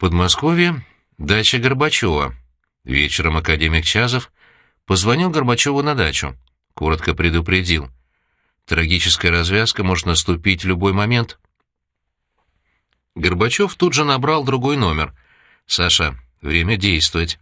Подмосковье — дача Горбачева. Вечером академик Чазов позвонил Горбачеву на дачу. Коротко предупредил. Трагическая развязка может наступить в любой момент. Горбачев тут же набрал другой номер. «Саша, время действовать».